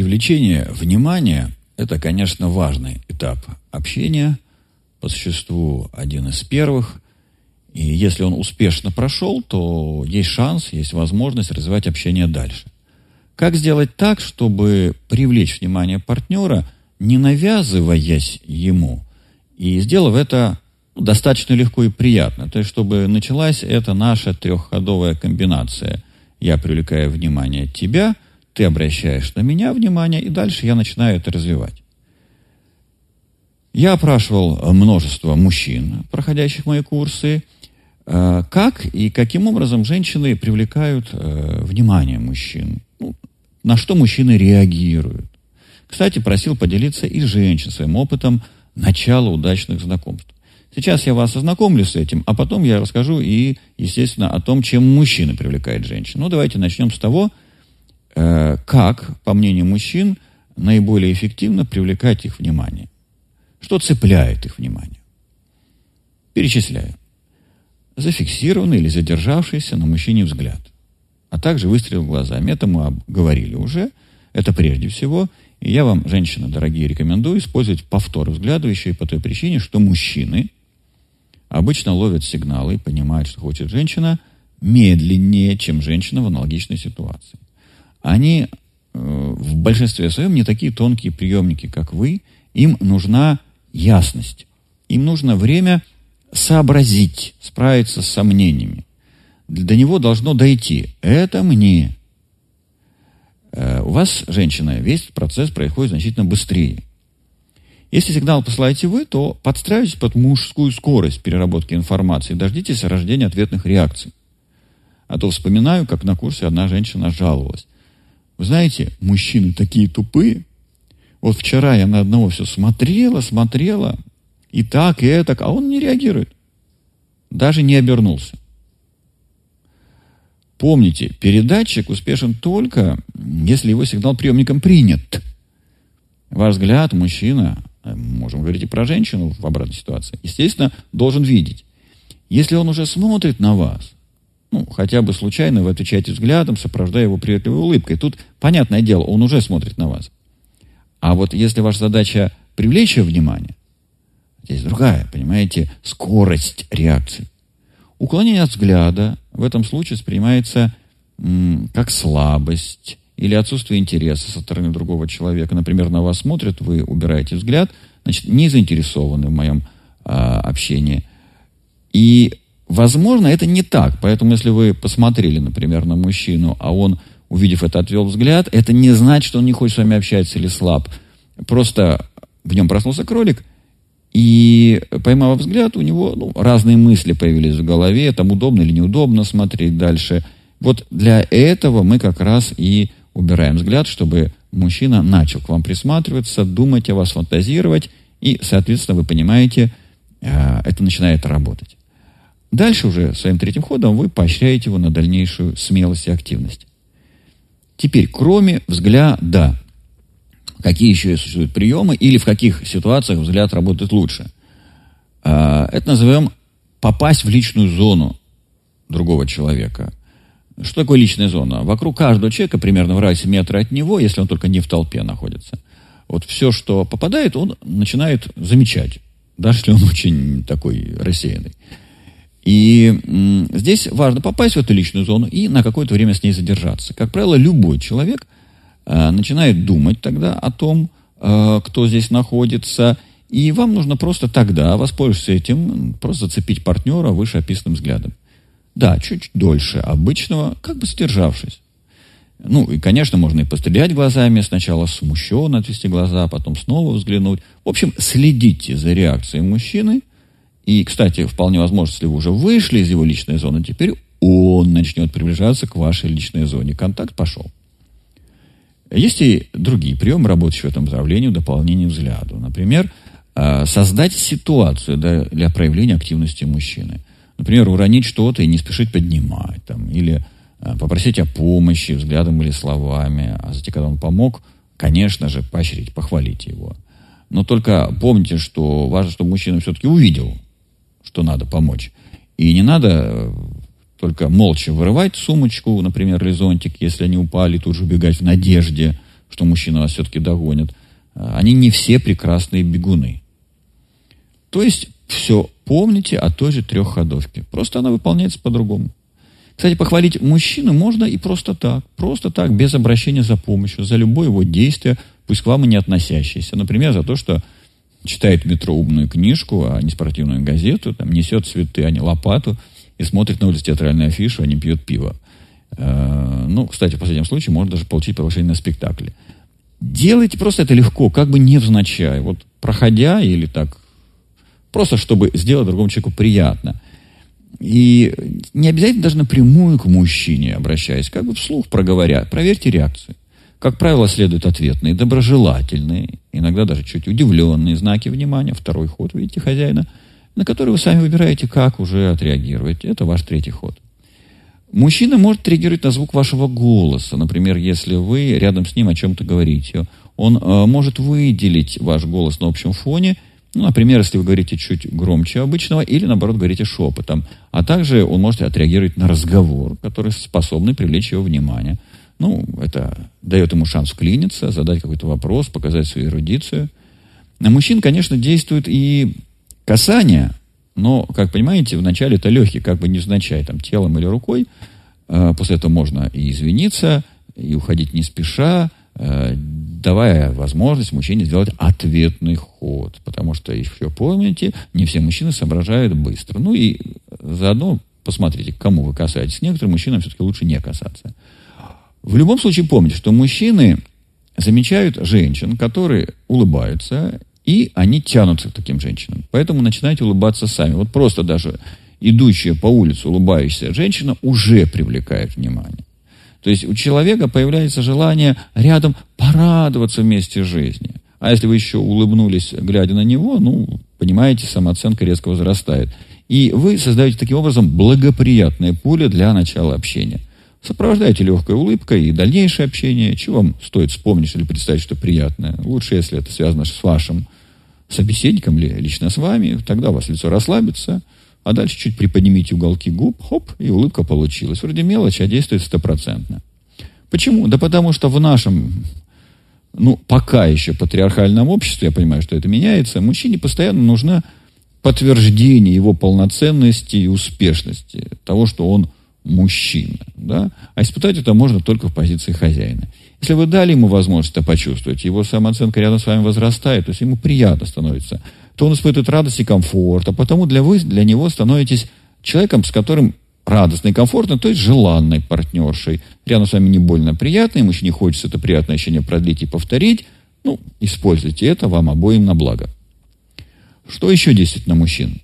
Привлечение внимания – это, конечно, важный этап общения, по существу один из первых. И если он успешно прошел, то есть шанс, есть возможность развивать общение дальше. Как сделать так, чтобы привлечь внимание партнера, не навязываясь ему, и сделав это достаточно легко и приятно. То есть, чтобы началась эта наша трехходовая комбинация. Я привлекаю внимание тебя, ты обращаешь на меня внимание, и дальше я начинаю это развивать. Я опрашивал множество мужчин, проходящих мои курсы, э, как и каким образом женщины привлекают э, внимание мужчин, ну, на что мужчины реагируют. Кстати, просил поделиться и женщин своим опытом начала удачных знакомств. Сейчас я вас ознакомлю с этим, а потом я расскажу и, естественно, о том, чем мужчины привлекают женщин. Ну, давайте начнем с того, э, как, по мнению мужчин, наиболее эффективно привлекать их внимание. Что цепляет их внимание? Перечисляю. Зафиксированный или задержавшийся на мужчине взгляд, а также выстрел глазами. Это мы говорили уже. Это прежде всего. И я вам, женщины дорогие, рекомендую использовать повтор взгляда еще и по той причине, что мужчины – обычно ловят сигналы и понимают, что хочет женщина, медленнее, чем женщина в аналогичной ситуации. Они э, в большинстве своем не такие тонкие приемники, как вы. Им нужна ясность. Им нужно время сообразить, справиться с сомнениями. До него должно дойти. Это мне. Э, у вас, женщина, весь процесс происходит значительно быстрее. Если сигнал посылаете вы, то подстраивайтесь под мужскую скорость переработки информации, дождитесь рождения ответных реакций. А то вспоминаю, как на курсе одна женщина жаловалась. Вы знаете, мужчины такие тупые. Вот вчера я на одного все смотрела, смотрела, и так, и это, а он не реагирует. Даже не обернулся. Помните, передатчик успешен только, если его сигнал приемником принят. Ваш взгляд, мужчина, Э, можем говорить и про женщину в обратной ситуации, естественно, должен видеть. Если он уже смотрит на вас, ну, хотя бы случайно вы отвечаете взглядом, сопровождая его приветливой улыбкой, тут, понятное дело, он уже смотрит на вас. А вот если ваша задача привлечь его внимание, здесь другая, понимаете, скорость реакции. Уклонение от взгляда в этом случае воспринимается как слабость, или отсутствие интереса со стороны другого человека. Например, на вас смотрят, вы убираете взгляд, значит, не заинтересованы в моем а, общении. И, возможно, это не так. Поэтому, если вы посмотрели, например, на мужчину, а он, увидев это, отвел взгляд, это не значит, что он не хочет с вами общаться или слаб. Просто в нем проснулся кролик, и, поймав взгляд, у него ну, разные мысли появились в голове, там удобно или неудобно смотреть дальше. Вот для этого мы как раз и убираем взгляд, чтобы мужчина начал к вам присматриваться, думать о вас, фантазировать, и, соответственно, вы понимаете, э, это начинает работать. Дальше уже своим третьим ходом вы поощряете его на дальнейшую смелость и активность. Теперь, кроме взгляда, какие еще существуют приемы или в каких ситуациях взгляд работает лучше? Э, это назовем попасть в личную зону другого человека – что такое личная зона? Вокруг каждого человека, примерно в радиусе метра от него, если он только не в толпе находится, вот все, что попадает, он начинает замечать, даже если он очень такой рассеянный. И здесь важно попасть в эту личную зону и на какое-то время с ней задержаться. Как правило, любой человек э, начинает думать тогда о том, э, кто здесь находится, и вам нужно просто тогда, воспользоваться этим, просто зацепить партнера вышеописанным взглядом. Да, чуть дольше обычного, как бы сдержавшись. Ну, и, конечно, можно и пострелять глазами, сначала смущенно отвести глаза, потом снова взглянуть. В общем, следите за реакцией мужчины. И, кстати, вполне возможно, если вы уже вышли из его личной зоны, теперь он начнет приближаться к вашей личной зоне. Контакт пошел. Есть и другие приемы, работающие в этом направлении, в дополнение взгляду. Например, а, создать ситуацию для проявления активности мужчины – Например, уронить что-то и не спешить поднимать. Там, или э, попросить о помощи взглядом или словами. А затем, когда он помог, конечно же, поощрить, похвалить его. Но только помните, что важно, чтобы мужчина все-таки увидел, что надо помочь. И не надо э, только молча вырывать сумочку, например, или зонтик, если они упали, тут же убегать в надежде, что мужчина вас все-таки догонит, они не все прекрасные бегуны. То есть все помните о той же трехходовке. Просто она выполняется по-другому. Кстати, похвалить мужчину можно и просто так. Просто так, без обращения за помощью, за любое его действие, пусть к вам и не относящееся. Например, за то, что читает в метро умную книжку, а не спортивную газету, там, несет цветы, а не лопату, и смотрит на улице театральную афишу, а не пьет пиво. Э, ну, кстати, в последнем случае можно даже получить повышение на спектакле. Делайте просто это легко, как бы невзначай. Вот проходя или так, просто чтобы сделать другому человеку приятно. И не обязательно даже напрямую к мужчине обращаясь, как бы вслух проговоря, проверьте реакцию. Как правило, следуют ответные, доброжелательные, иногда даже чуть удивленные знаки внимания. Второй ход, видите, хозяина, на который вы сами выбираете, как уже отреагировать. Это ваш третий ход. Мужчина может реагировать на звук вашего голоса. Например, если вы рядом с ним о чем-то говорите. Он э, может выделить ваш голос на общем фоне. Ну, например, если вы говорите чуть громче обычного или, наоборот, говорите шепотом. А также он может отреагировать на разговор, который способный привлечь его внимание. Ну, это дает ему шанс вклиниться, задать какой-то вопрос, показать свою эрудицию. На мужчин, конечно, действует и касание, но, как понимаете, вначале это легкий, как бы невзначай, там, телом или рукой. Э, после этого можно и извиниться, и уходить не спеша, э, давая возможность мужчине сделать ответный ход. Потому что, еще помните, не все мужчины соображают быстро. Ну и заодно посмотрите, к кому вы касаетесь. Некоторым мужчинам все-таки лучше не касаться. В любом случае помните, что мужчины замечают женщин, которые улыбаются и они тянутся к таким женщинам. Поэтому начинайте улыбаться сами. Вот просто даже идущая по улице улыбающаяся женщина уже привлекает внимание. То есть у человека появляется желание рядом порадоваться вместе с жизнью. А если вы еще улыбнулись, глядя на него, ну, понимаете, самооценка резко возрастает. И вы создаете таким образом благоприятное поле для начала общения. Сопровождайте легкой улыбкой и дальнейшее общение. Чего вам стоит вспомнить или представить, что приятное? Лучше, если это связано с вашим собеседником или лично с вами, тогда у вас лицо расслабится, а дальше чуть приподнимите уголки губ, хоп, и улыбка получилась. Вроде мелочь, а действует стопроцентно. Почему? Да потому что в нашем, ну, пока еще патриархальном обществе, я понимаю, что это меняется, мужчине постоянно нужно подтверждение его полноценности и успешности, того, что он мужчина. Да? А испытать это можно только в позиции хозяина. Если вы дали ему возможность это почувствовать, его самооценка рядом с вами возрастает, то есть ему приятно становится, то он испытывает радость и комфорт, а потому для, вы, для него становитесь человеком, с которым радостно и комфортно, то есть желанной партнершей. Рядом с вами не больно приятно, ему еще не хочется это приятное ощущение продлить и повторить. Ну, используйте это вам обоим на благо. Что еще действует на мужчин?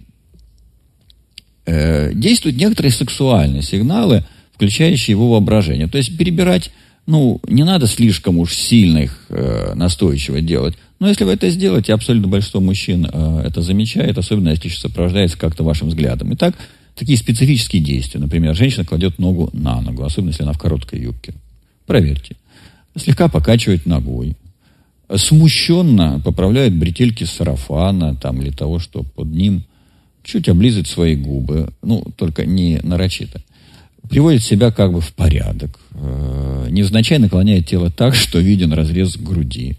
Э, действуют некоторые сексуальные сигналы, включающие его воображение. То есть перебирать ну, не надо слишком уж сильно их э, настойчиво делать. Но если вы это сделаете, абсолютно большинство мужчин э, это замечает, особенно если сопровождается как-то вашим взглядом. Итак, такие специфические действия. Например, женщина кладет ногу на ногу, особенно если она в короткой юбке. Проверьте. Слегка покачивает ногой. Смущенно поправляет бретельки сарафана там, или того, что под ним чуть облизывает свои губы. Ну, только не нарочито приводит себя как бы в порядок, э, невзначай наклоняет тело так, что виден разрез груди,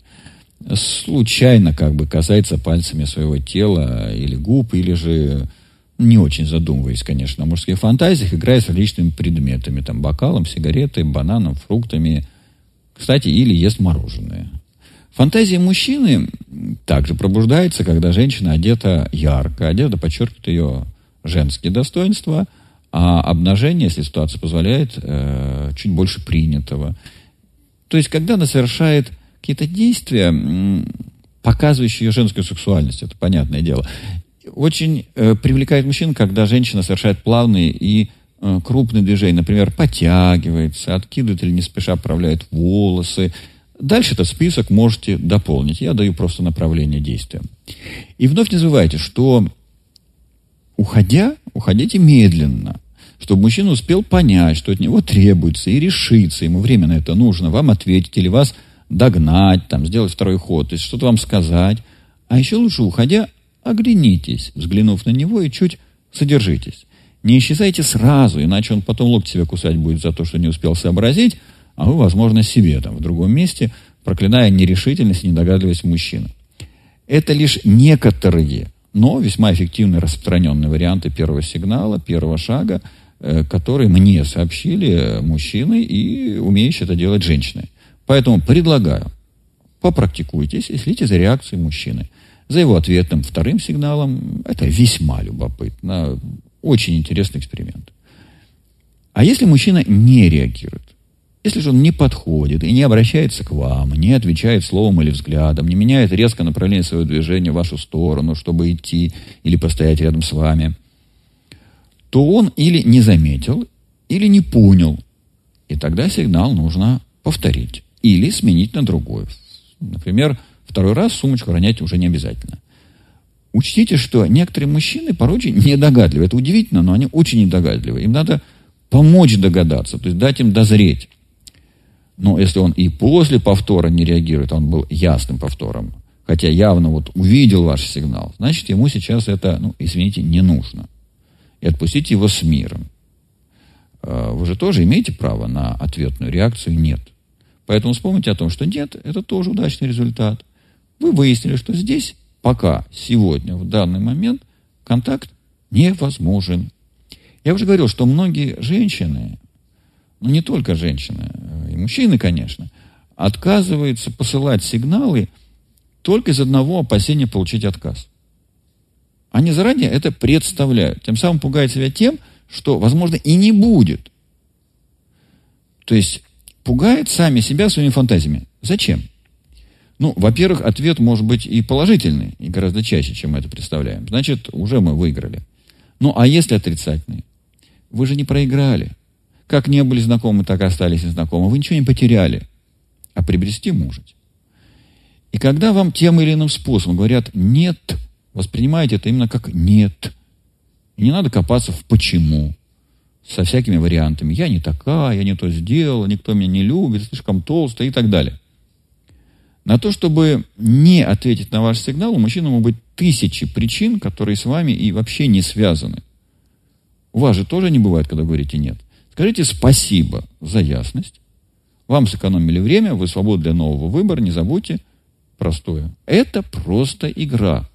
случайно как бы касается пальцами своего тела или губ, или же не очень задумываясь, конечно, о мужских фантазиях, играя с различными предметами, там, бокалом, сигаретой, бананом, фруктами, кстати, или ест мороженое. Фантазия мужчины также пробуждается, когда женщина одета ярко, одета подчеркивает ее женские достоинства – а обнажение, если ситуация позволяет, э, чуть больше принятого. То есть, когда она совершает какие-то действия, показывающие ее женскую сексуальность, это понятное дело. Очень э, привлекает мужчин, когда женщина совершает плавные и э, крупные движения, например, подтягивается, откидывает или не спеша отправляет волосы. Дальше этот список можете дополнить. Я даю просто направление действия. И вновь не забывайте, что уходя, уходите медленно, чтобы мужчина успел понять, что от него требуется, и решиться, ему время на это нужно, вам ответить или вас догнать, там, сделать второй ход, то есть что-то вам сказать. А еще лучше, уходя, оглянитесь, взглянув на него, и чуть содержитесь. Не исчезайте сразу, иначе он потом локти себя кусать будет за то, что не успел сообразить, а вы, возможно, себе там в другом месте, проклиная нерешительность и недогадливость мужчины. Это лишь некоторые, но весьма эффективные распространенные варианты первого сигнала, первого шага, э, которые мне сообщили мужчины и умеющие это делать женщины. Поэтому предлагаю, попрактикуйтесь и следите за реакцией мужчины. За его ответным вторым сигналом это весьма любопытно. Очень интересный эксперимент. А если мужчина не реагирует? Если же он не подходит и не обращается к вам, не отвечает словом или взглядом, не меняет резко направление своего движения в вашу сторону, чтобы идти или постоять рядом с вами, то он или не заметил, или не понял. И тогда сигнал нужно повторить или сменить на другой. Например, второй раз сумочку ронять уже не обязательно. Учтите, что некоторые мужчины порой очень недогадливы. Это удивительно, но они очень недогадливы. Им надо помочь догадаться, то есть дать им дозреть. Но если он и после повтора не реагирует, он был ясным повтором, хотя явно вот увидел ваш сигнал, значит, ему сейчас это, ну, извините, не нужно. И отпустите его с миром. А, вы же тоже имеете право на ответную реакцию «нет». Поэтому вспомните о том, что «нет» – это тоже удачный результат. Вы выяснили, что здесь пока, сегодня, в данный момент контакт невозможен. Я уже говорил, что многие женщины, ну не только женщины, мужчины, конечно, отказываются посылать сигналы только из одного опасения получить отказ. Они заранее это представляют. Тем самым пугают себя тем, что, возможно, и не будет. То есть пугают сами себя своими фантазиями. Зачем? Ну, во-первых, ответ может быть и положительный, и гораздо чаще, чем мы это представляем. Значит, уже мы выиграли. Ну, а если отрицательный? Вы же не проиграли. Как не были знакомы, так и остались незнакомы. Вы ничего не потеряли, а приобрести можете. И когда вам тем или иным способом говорят «нет», воспринимайте это именно как «нет». И не надо копаться в «почему» со всякими вариантами. Я не такая, я не то сделала, никто меня не любит, слишком толстая и так далее. На то, чтобы не ответить на ваш сигнал, у мужчины могут быть тысячи причин, которые с вами и вообще не связаны. У вас же тоже не бывает, когда говорите «нет». Скажите спасибо за ясность. Вам сэкономили время, вы свободны для нового выбора, не забудьте простое. Это просто игра.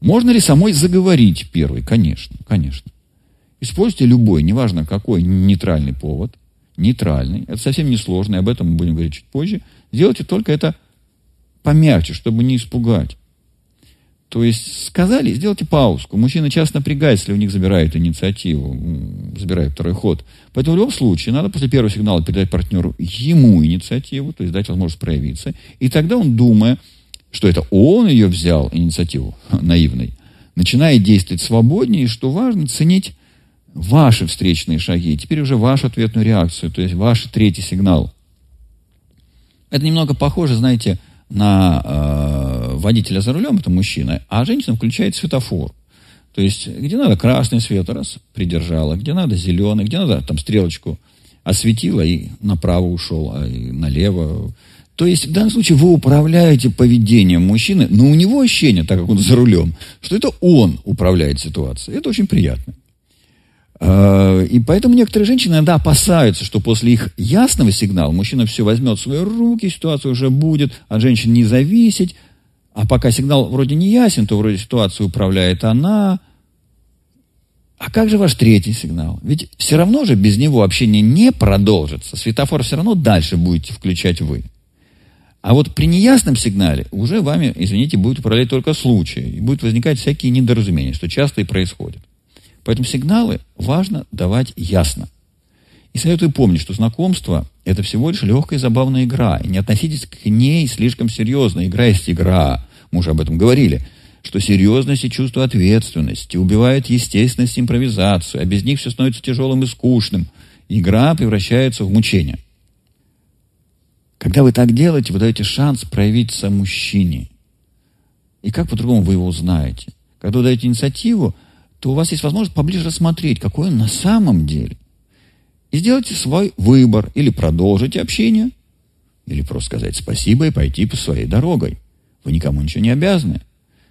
Можно ли самой заговорить первый? Конечно, конечно. Используйте любой, неважно какой, нейтральный повод. Нейтральный. Это совсем не сложно, и об этом мы будем говорить чуть позже. Сделайте только это помягче, чтобы не испугать. То есть сказали, сделайте паузку. Мужчины часто напрягаются, если у них забирают инициативу, забирают второй ход. Поэтому в любом случае надо после первого сигнала передать партнеру ему инициативу, то есть дать возможность проявиться. И тогда он, думая, что это он ее взял, инициативу наивной, начинает действовать свободнее, и, что важно, ценить ваши встречные шаги, теперь уже вашу ответную реакцию, то есть ваш третий сигнал. Это немного похоже, знаете, на э, водителя за рулем, это мужчина, а женщина включает светофор. То есть, где надо красный свет, раз, придержала, где надо зеленый, где надо там стрелочку осветила и направо ушел, а и налево. То есть, в данном случае вы управляете поведением мужчины, но у него ощущение, так как он за рулем, что это он управляет ситуацией. Это очень приятно. Э, и поэтому некоторые женщины иногда опасаются, что после их ясного сигнала мужчина все возьмет в свои руки, ситуация уже будет от женщин не зависеть. А пока сигнал вроде не ясен, то вроде ситуацию управляет она. А как же ваш третий сигнал? Ведь все равно же без него общение не продолжится. Светофор все равно дальше будете включать вы. А вот при неясном сигнале уже вами, извините, будет управлять только случай. И будут возникать всякие недоразумения, что часто и происходит. Поэтому сигналы важно давать ясно. И советую помнить, что знакомство – это всего лишь легкая и забавная игра. И не относитесь к ней слишком серьезно. Игра есть игра. Мы уже об этом говорили. Что серьезность и чувство ответственности убивают естественность импровизацию, а без них все становится тяжелым и скучным. Игра превращается в мучение. Когда вы так делаете, вы даете шанс проявиться мужчине. И как по-другому вы его узнаете? Когда вы даете инициативу – то у вас есть возможность поближе рассмотреть, какой он на самом деле. И сделайте свой выбор. Или продолжите общение, или просто сказать спасибо и пойти по своей дорогой. Вы никому ничего не обязаны.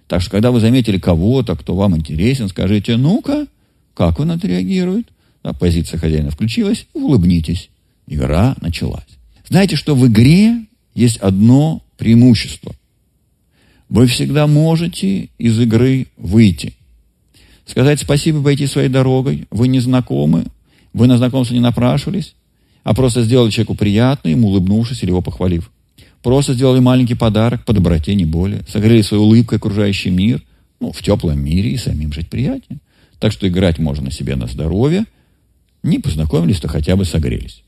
Так что, когда вы заметили кого-то, кто вам интересен, скажите, ну-ка, как он отреагирует? Да, позиция хозяина включилась, улыбнитесь. Игра началась. Знаете, что в игре есть одно преимущество. Вы всегда можете из игры выйти. Сказать спасибо, пойти своей дорогой. Вы не знакомы, вы на знакомство не напрашивались, а просто сделали человеку приятно, ему улыбнувшись или его похвалив. Просто сделали маленький подарок по доброте, не более. Согрели своей улыбкой окружающий мир. Ну, в теплом мире и самим жить приятнее. Так что играть можно себе на здоровье. Не познакомились, то хотя бы согрелись.